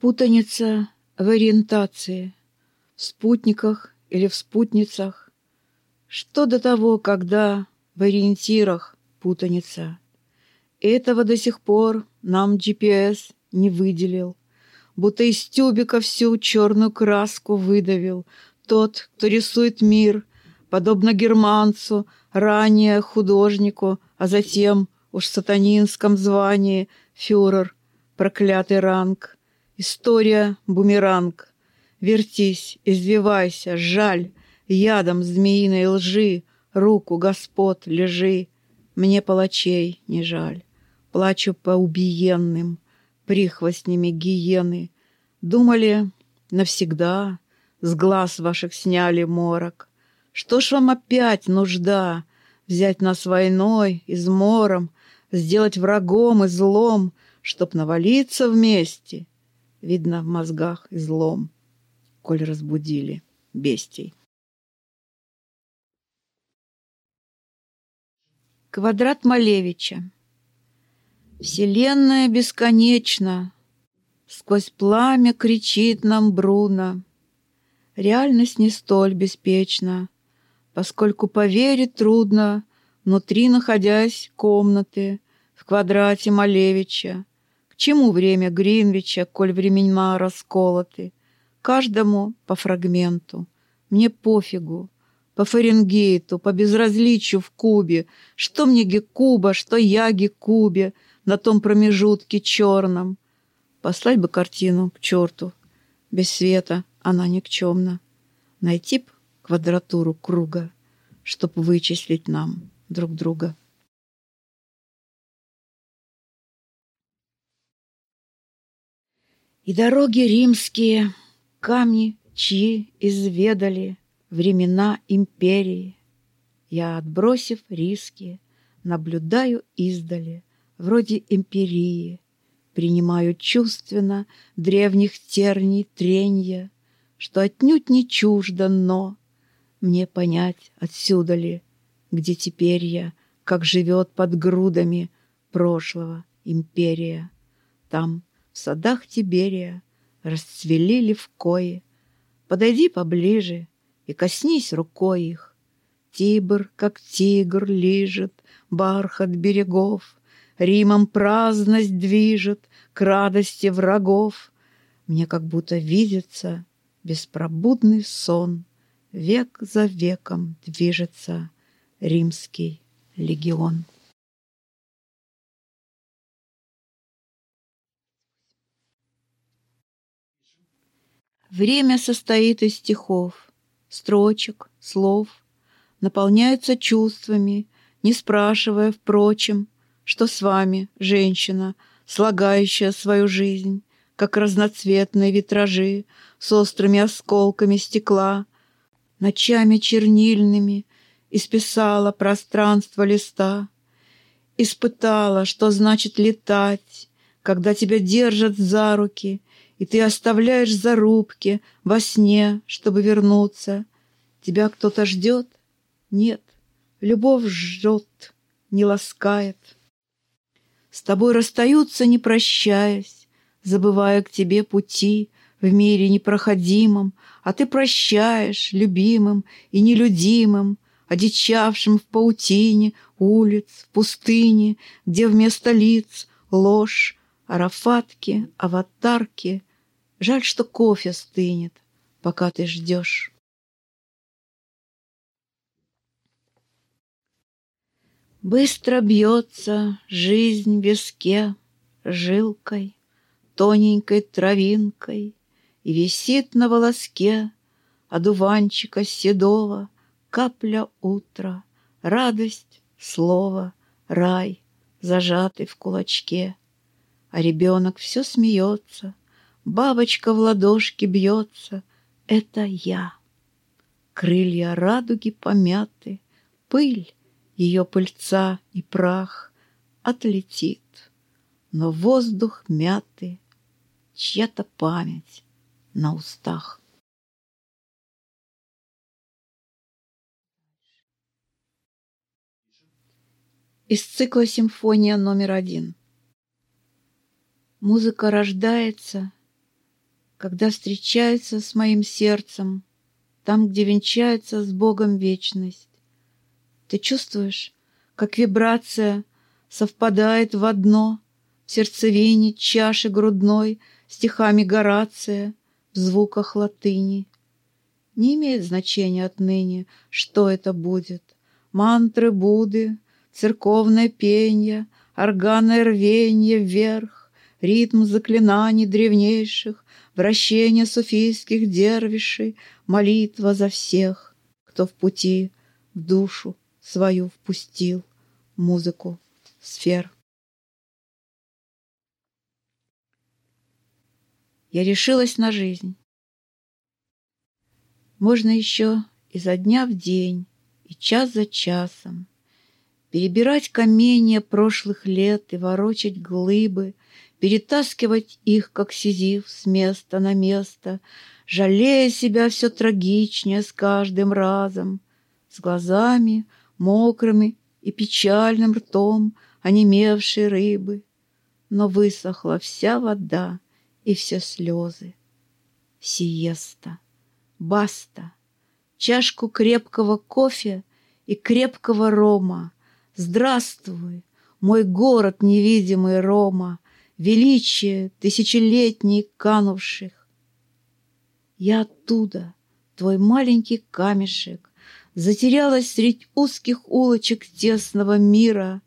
Путаница в ориентации, в спутниках или в спутницах. Что до того, когда в ориентирах путаница? Этого до сих пор нам GPS не выделил, будто из тюбика всю черную краску выдавил тот, кто рисует мир, подобно германцу, ранее художнику, а затем уж в сатанинском звании фюрер, проклятый ранг. История — бумеранг. Вертись, извивайся, жаль, ядом змеиной лжи, руку господ лежи. Мне палачей не жаль. Плачу по убиенным, прихвостнями гиены. Думали, навсегда с глаз ваших сняли морок. Что ж вам опять нужда взять нас войной, измором, сделать врагом и злом, чтоб навалиться вместе? Видно в мозгах излом, коль разбудили бестий. Квадрат Малевича Вселенная бесконечна, Сквозь пламя кричит нам Бруно. Реальность не столь беспечна, Поскольку поверить трудно, Внутри находясь комнаты В квадрате Малевича. Чему время Гринвича, Коль времена расколоты? Каждому по фрагменту. Мне пофигу, по Фаренгейту, по безразличию в кубе, что мне Гекуба, что я Гекубе на том промежутке черном. Послать бы картину к черту. Без света она никчемна. Найти б квадратуру круга, чтоб вычислить нам друг друга. И дороги римские, камни, чьи изведали времена империи. Я, отбросив риски, наблюдаю издали, вроде империи, принимаю чувственно древних терний тренья, что отнюдь не чуждо, но мне понять отсюда ли, где теперь я, как живет под грудами прошлого империя. Там, садах Тиберия, расцвели левкои. Подойди поближе и коснись рукой их. Тибр, как тигр, лижет бархат берегов, Римом праздность движет к радости врагов. Мне как будто видится беспробудный сон, Век за веком движется римский легион. Время состоит из стихов, строчек, слов, наполняется чувствами, не спрашивая, впрочем, что с вами, женщина, слагающая свою жизнь, как разноцветные витражи с острыми осколками стекла, ночами чернильными исписала пространство листа, испытала, что значит летать, когда тебя держат за руки, и ты оставляешь зарубки во сне, чтобы вернуться. Тебя кто-то ждет? Нет, любовь ждет, не ласкает. С тобой расстаются, не прощаясь, забывая к тебе пути в мире непроходимом, а ты прощаешь любимым и нелюдимым, одичавшим в паутине улиц, в пустыне, где вместо лиц ложь, арафатки, аватарки. Жаль, что кофе стынет, пока ты ждешь. Быстро бьется жизнь в виске жилкой, Тоненькой травинкой, И висит на волоске Одуванчика седого Капля утра, радость, слово, рай, Зажатый в кулачке. А ребенок все смеется, Бабочка в ладошке бьется. Это я. Крылья радуги помяты, Пыль ее пыльца и прах отлетит, но воздух мятый, чья-то память на устах. Из цикла «Симфония номер один». Музыка рождается когда встречается с моим сердцем, там, где венчается с Богом вечность. Ты чувствуешь, как вибрация совпадает в одно в сердцевине чаши грудной стихами Горация в звуках латыни. Не имеет значения отныне, что это будет. Мантры Будды, церковное пение, органное рвенье вверх, ритм заклинаний древнейших, вращение суфийских дервишей, молитва за всех, кто в пути в душу свою впустил музыку сфер. Я решилась на жизнь. Можно еще изо дня в день, и час за часом Перебирать каменья прошлых лет и ворочать глыбы, Перетаскивать их, как сизив, с места на место, Жалея себя все трагичнее с каждым разом, С глазами мокрыми и печальным ртом Онемевшей рыбы. Но высохла вся вода и все слезы. Сиеста, баста, чашку крепкого кофе и крепкого рома — Здравствуй, мой город невидимый Рома, Величие тысячелетний канувших. Я оттуда, твой маленький камешек, Затерялась средь узких улочек тесного мира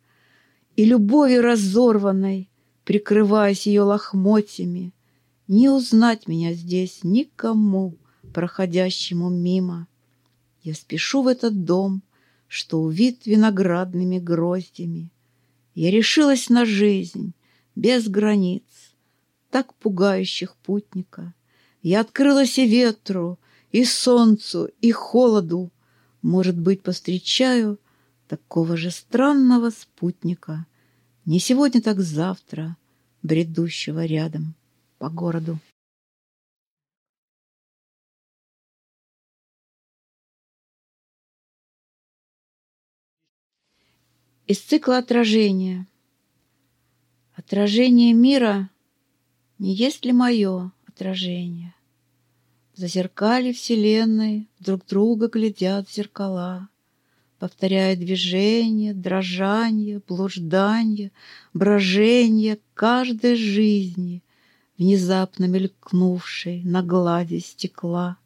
И любови разорванной, прикрываясь ее лохмотьями, Не узнать меня здесь никому, проходящему мимо. Я спешу в этот дом — что увит виноградными гроздями. Я решилась на жизнь без границ, так пугающих путника. Я открылась и ветру, и солнцу, и холоду. Может быть, повстречаю такого же странного спутника, не сегодня, так завтра, бредущего рядом по городу. Из цикла отражения. Отражение мира не есть ли мое отражение? В зазеркале вселенной друг друга глядят зеркала, Повторяя движение, дрожание, блуждание, брожение каждой жизни, Внезапно мелькнувшей на глади стекла,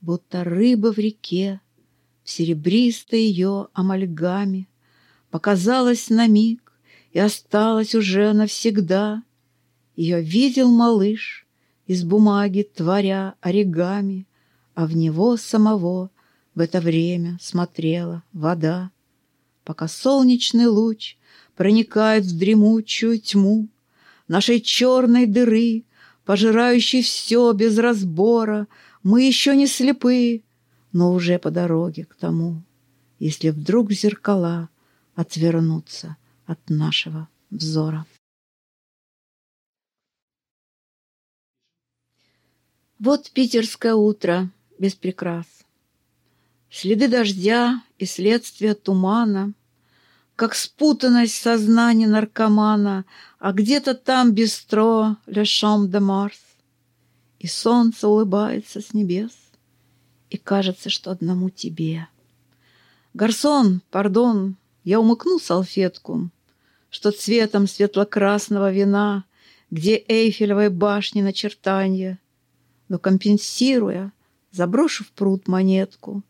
Будто рыба в реке, в серебристой ее амальгаме, Показалась на миг и осталась уже навсегда. Ее видел малыш, из бумаги творя оригами, А в него самого в это время смотрела вода. Пока солнечный луч проникает в дремучую тьму Нашей черной дыры, пожирающей все без разбора, Мы еще не слепы, но уже по дороге к тому, Если вдруг зеркала — отвернуться от нашего взора. Вот питерское утро без прикрас. Следы дождя и следствия тумана, Как спутанность сознания наркомана, А где-то там бистро «Le Champ de Mars». И солнце улыбается с небес, И кажется, что одному тебе. Гарсон, пардон, я умыкну салфетку, что цветом светло-красного вина, где Эйфелевой башни начертанье, но компенсируя, заброшу в пруд монетку.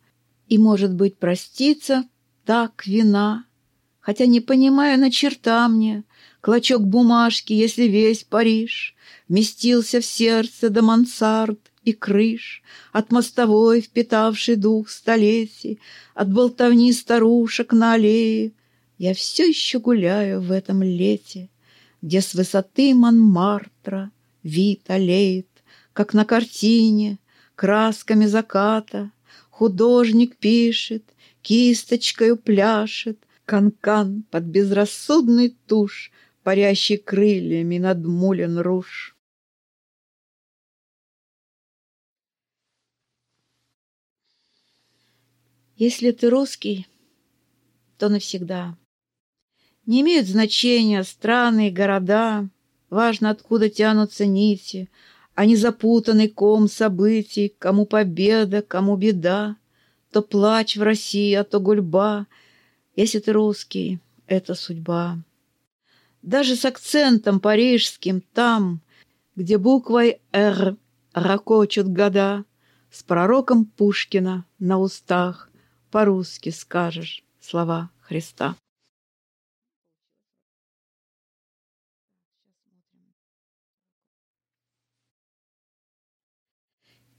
И, может быть, проститься так вина, хотя не понимая на черта мне, клочок бумажки, если весь Париж вместился в сердце до мансард, и крыш, От мостовой, впитавший дух столетий, От болтовни старушек на аллее, Я все еще гуляю в этом лете, Где с высоты Монмартра вид аллеет, Как на картине, красками заката, Художник пишет, кисточкою пляшет, Канкан -кан под безрассудный тушь, Парящий крыльями над Мулен Руш. Если ты русский, то навсегда. Не имеют значения страны и города, Важно, откуда тянутся нити, а не запутанный ком событий, кому победа, кому беда, то плач в России, а то гульба. Если ты русский, это судьба. Даже с акцентом парижским там, где буквой «Р» ракочут года, с пророком Пушкина на устах по-русски скажешь слова Христа.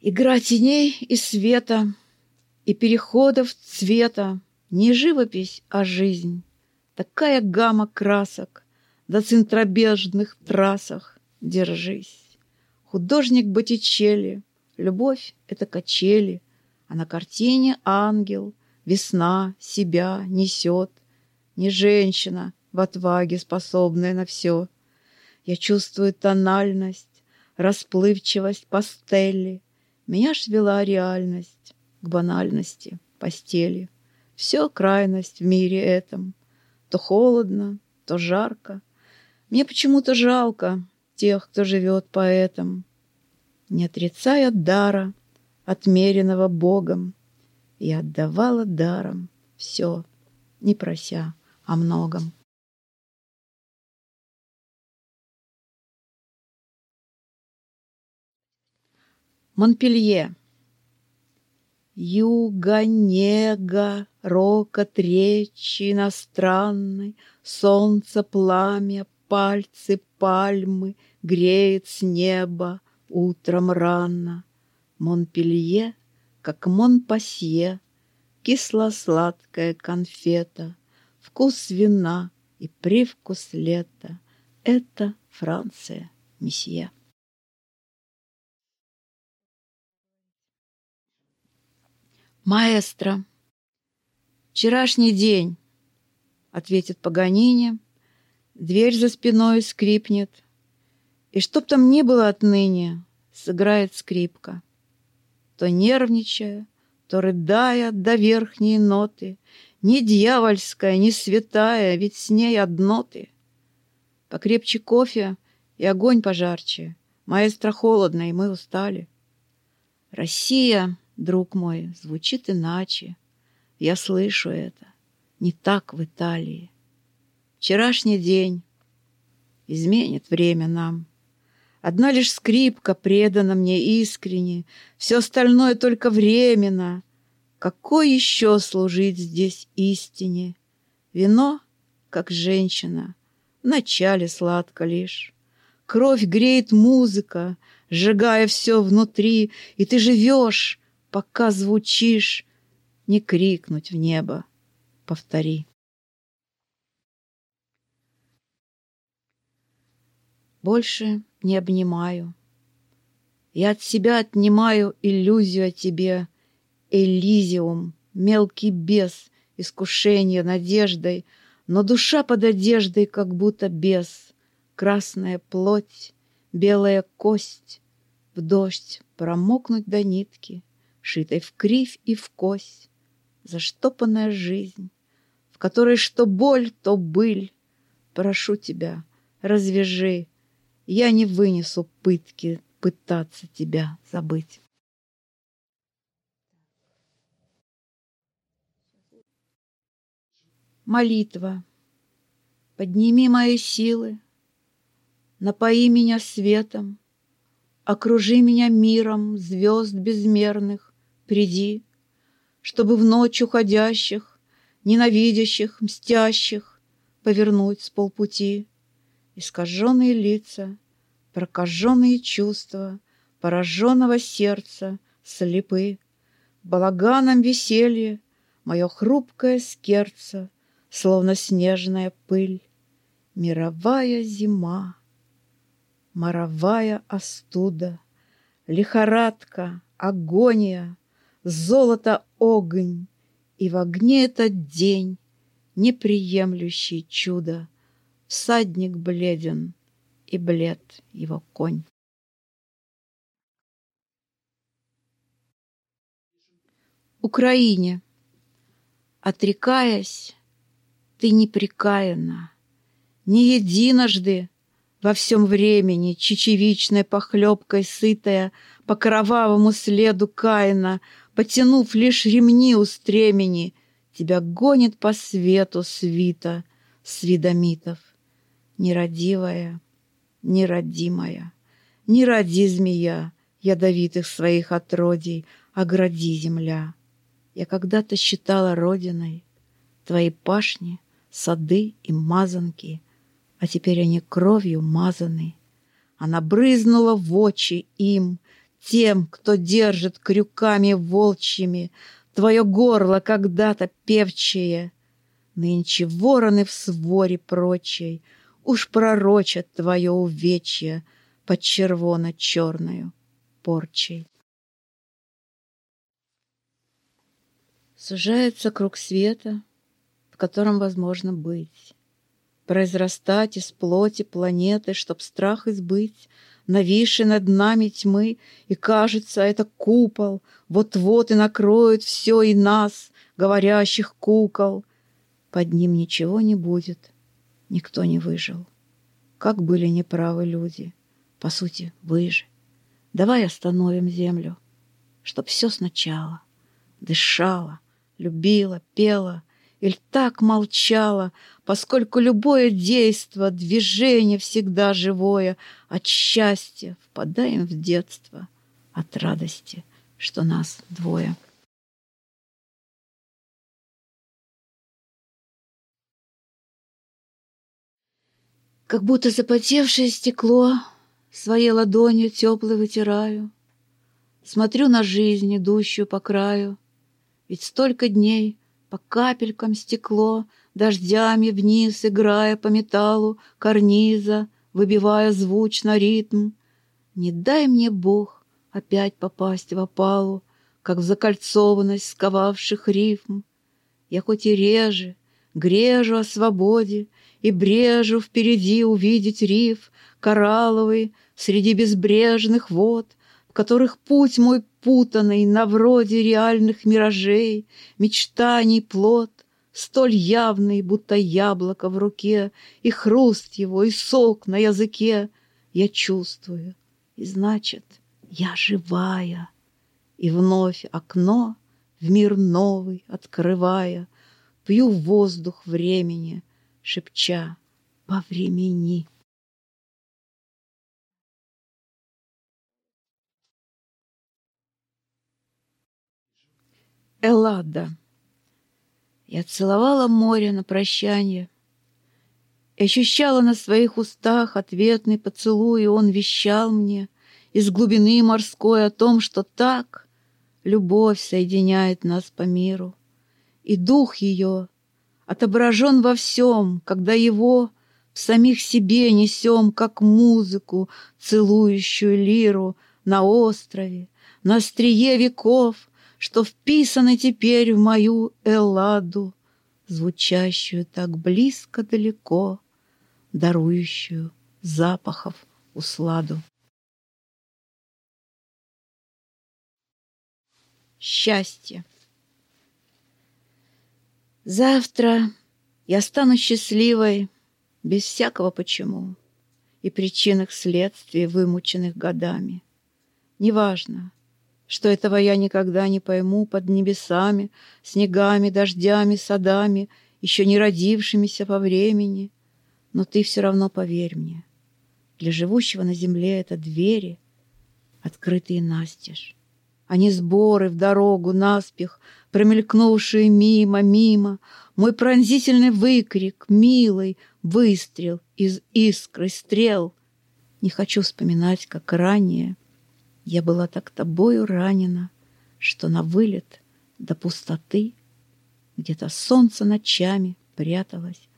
Игра теней и света, и переходов цвета, Не живопись, а жизнь. Такая гамма красок, До центробежных трассах держись. Художник Боттичелли, любовь — это качели, А на картине ангел, весна себя несет. Не женщина в отваге, способная на все. Я чувствую тональность, расплывчивость пастели — меня ж вела реальность к банальности, постели. Все крайность в мире этом. То холодно, то жарко. Мне почему-то жалко тех, кто живет поэтом. Не отрицая дара, отмеренного Богом, я отдавала даром все, не прося о многом. Монпелье. Юга, нега, рокот речи иностранной, Солнце, пламя, пальцы, пальмы Греет с неба утром рано. Монпелье, как Монпасье, Кисло-сладкая конфета, Вкус вина и привкус лета — Это Франция, месье. «Маэстро, вчерашний день», — ответит Паганини, дверь за спиной скрипнет, и чтоб там ни было отныне, сыграет скрипка. То нервничая, то рыдая до верхней ноты, Ни дьявольская, ни святая, ведь с ней одно ты. Покрепче кофе и огонь пожарче, Маэстро холодно, и мы устали. Россия друг мой, звучит иначе. Я слышу это. Не так в Италии. Вчерашний день изменит время нам. Одна лишь скрипка предана мне искренне, Все остальное только временно. Какой еще служить здесь истине? Вино, как женщина, вначале сладко лишь. Кровь греет музыка, сжигая все внутри, И ты живешь, пока звучишь, не крикнуть в небо. Повтори. Больше не обнимаю. Я от себя отнимаю иллюзию о тебе, Элизиум, мелкий бес, искушение надеждой, но душа под одеждой, как будто бес, красная плоть, белая кость, в дождь промокнуть до нитки — шитой в кривь и в кось, заштопанная жизнь, в которой что боль, то быль. Прошу тебя, развяжи, я не вынесу пытки пытаться тебя забыть. Молитва. Подними мои силы, напои меня светом, окружи меня миром звезд безмерных, приди, чтобы в ночь уходящих, ненавидящих, мстящих повернуть с полпути. Искаженные лица, прокаженные чувства, пораженного сердца слепы. Балаганом веселье, мое хрупкое скерце, словно снежная пыль. Мировая зима, моровая остуда, лихорадка, агония, золото огонь, И в огне этот день, неприемлющий чудо, Всадник бледен, и блед его конь. Украине, отрекаясь, ты непрекаянна, Не единожды Во всем времени, чечевичной похлебкой сытая, По кровавому следу Каина, Потянув лишь ремни у стремени, Тебя гонит по свету свита свидомитов. Нерадивая, нерадимая, Не роди, змея, ядовитых своих отродий, Огради, земля. Я когда-то считала родиной Твои пашни, сады и мазанки, А теперь они кровью мазаны. Она брызнула в очи им, Тем, кто держит крюками волчьими Твое горло когда-то певчее. Нынче вороны в своре прочей Уж пророчат твое увечье Под червоно-черною порчей. Сужается круг света, в котором возможно быть, Произрастать из плоти планеты, чтоб страх избыть, Нависший над нами тьмы, и кажется, это купол, Вот-вот и накроет все и нас, говорящих кукол. Под ним ничего не будет, никто не выжил. Как были неправы люди, по сути, вы же. Давай остановим землю, чтоб все сначала дышала, любила, пела или так молчала, поскольку любое действо, движение всегда живое, от счастья впадаем в детство, от радости, что нас двое. Как будто запотевшее стекло Своей ладонью теплой вытираю, Смотрю на жизнь, идущую по краю, ведь столько дней по капелькам стекло, Дождями вниз, играя по металлу Карниза, выбивая звучно ритм. Не дай мне, Бог, опять попасть в опалу, Как в закольцованность сковавших рифм. Я хоть и реже, грежу о свободе И брежу впереди увидеть риф Коралловый среди безбрежных вод — в которых путь мой путанный на вроде реальных миражей, мечтаний плод, столь явный, будто яблоко в руке, и хруст его, и сок на языке, я чувствую, и значит, я живая. И вновь окно в мир новый открывая, пью воздух времени, шепча по времени. Эллада. Я целовала море на прощание и ощущала на своих устах ответный поцелуй, и он вещал мне из глубины морской о том, что так любовь соединяет нас по миру, и дух ее отображен во всем, когда его в самих себе несем, как музыку, целующую лиру на острове, на острие веков — что вписаны теперь в мою Элладу, звучащую так близко далеко, дарующую запахов усладу. Счастье. Завтра я стану счастливой без всякого почему и причинах следствий, вымученных годами. Неважно, что этого я никогда не пойму под небесами, снегами, дождями, садами, еще не родившимися по времени. Но ты все равно поверь мне. Для живущего на земле это двери, открытые настежь, а не сборы в дорогу наспех, промелькнувшие мимо, мимо, мой пронзительный выкрик, милый выстрел из искры стрел. Не хочу вспоминать, как ранее — я была так тобою ранена, что на вылет до пустоты Где-то солнце ночами пряталось,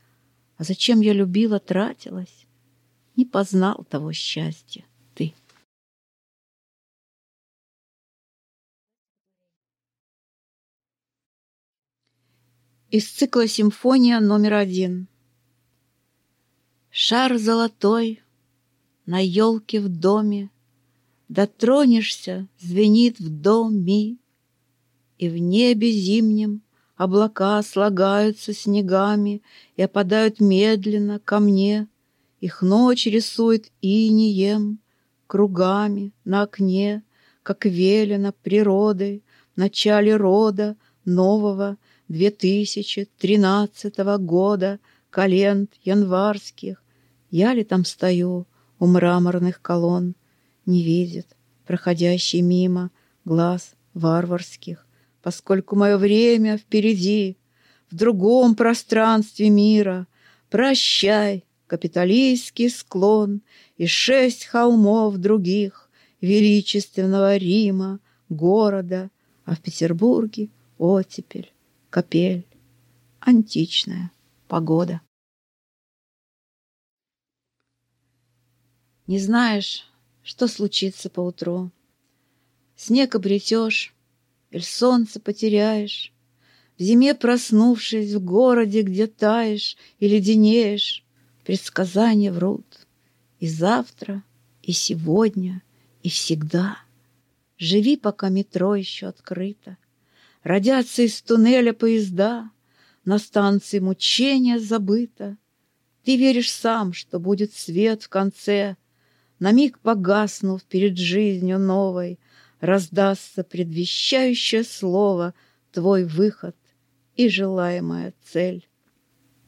А зачем я любила, тратилась, Не познал того счастья ты. Из цикла «Симфония номер один». Шар золотой на елке в доме Дотронешься, звенит в доме, И в небе зимнем облака слагаются снегами И опадают медленно ко мне, Их ночь рисует инием, Кругами на окне, Как велено природой В начале рода нового 2013 года Календ январских. Я ли там стою у мраморных колонн, Не видит проходящий мимо глаз варварских, Поскольку мое время впереди, В другом пространстве мира. Прощай, капиталистский склон И шесть холмов других Величественного Рима, города, А в Петербурге оттепель, капель, Античная погода. Не знаешь, что случится поутру. Снег обретешь, или солнце потеряешь, В зиме проснувшись в городе, где таешь и леденеешь, Предсказания врут. И завтра, и сегодня, и всегда. Живи, пока метро еще открыто. Родятся из туннеля поезда, На станции мучения забыто. Ты веришь сам, что будет свет в конце, На миг погаснув перед жизнью новой, Раздастся предвещающее слово, Твой выход и желаемая цель.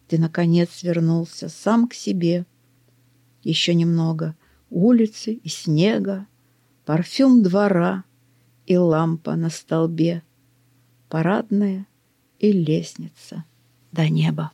Ты, наконец, вернулся сам к себе. Еще немного улицы и снега, Парфюм двора и лампа на столбе, Парадная и лестница до неба.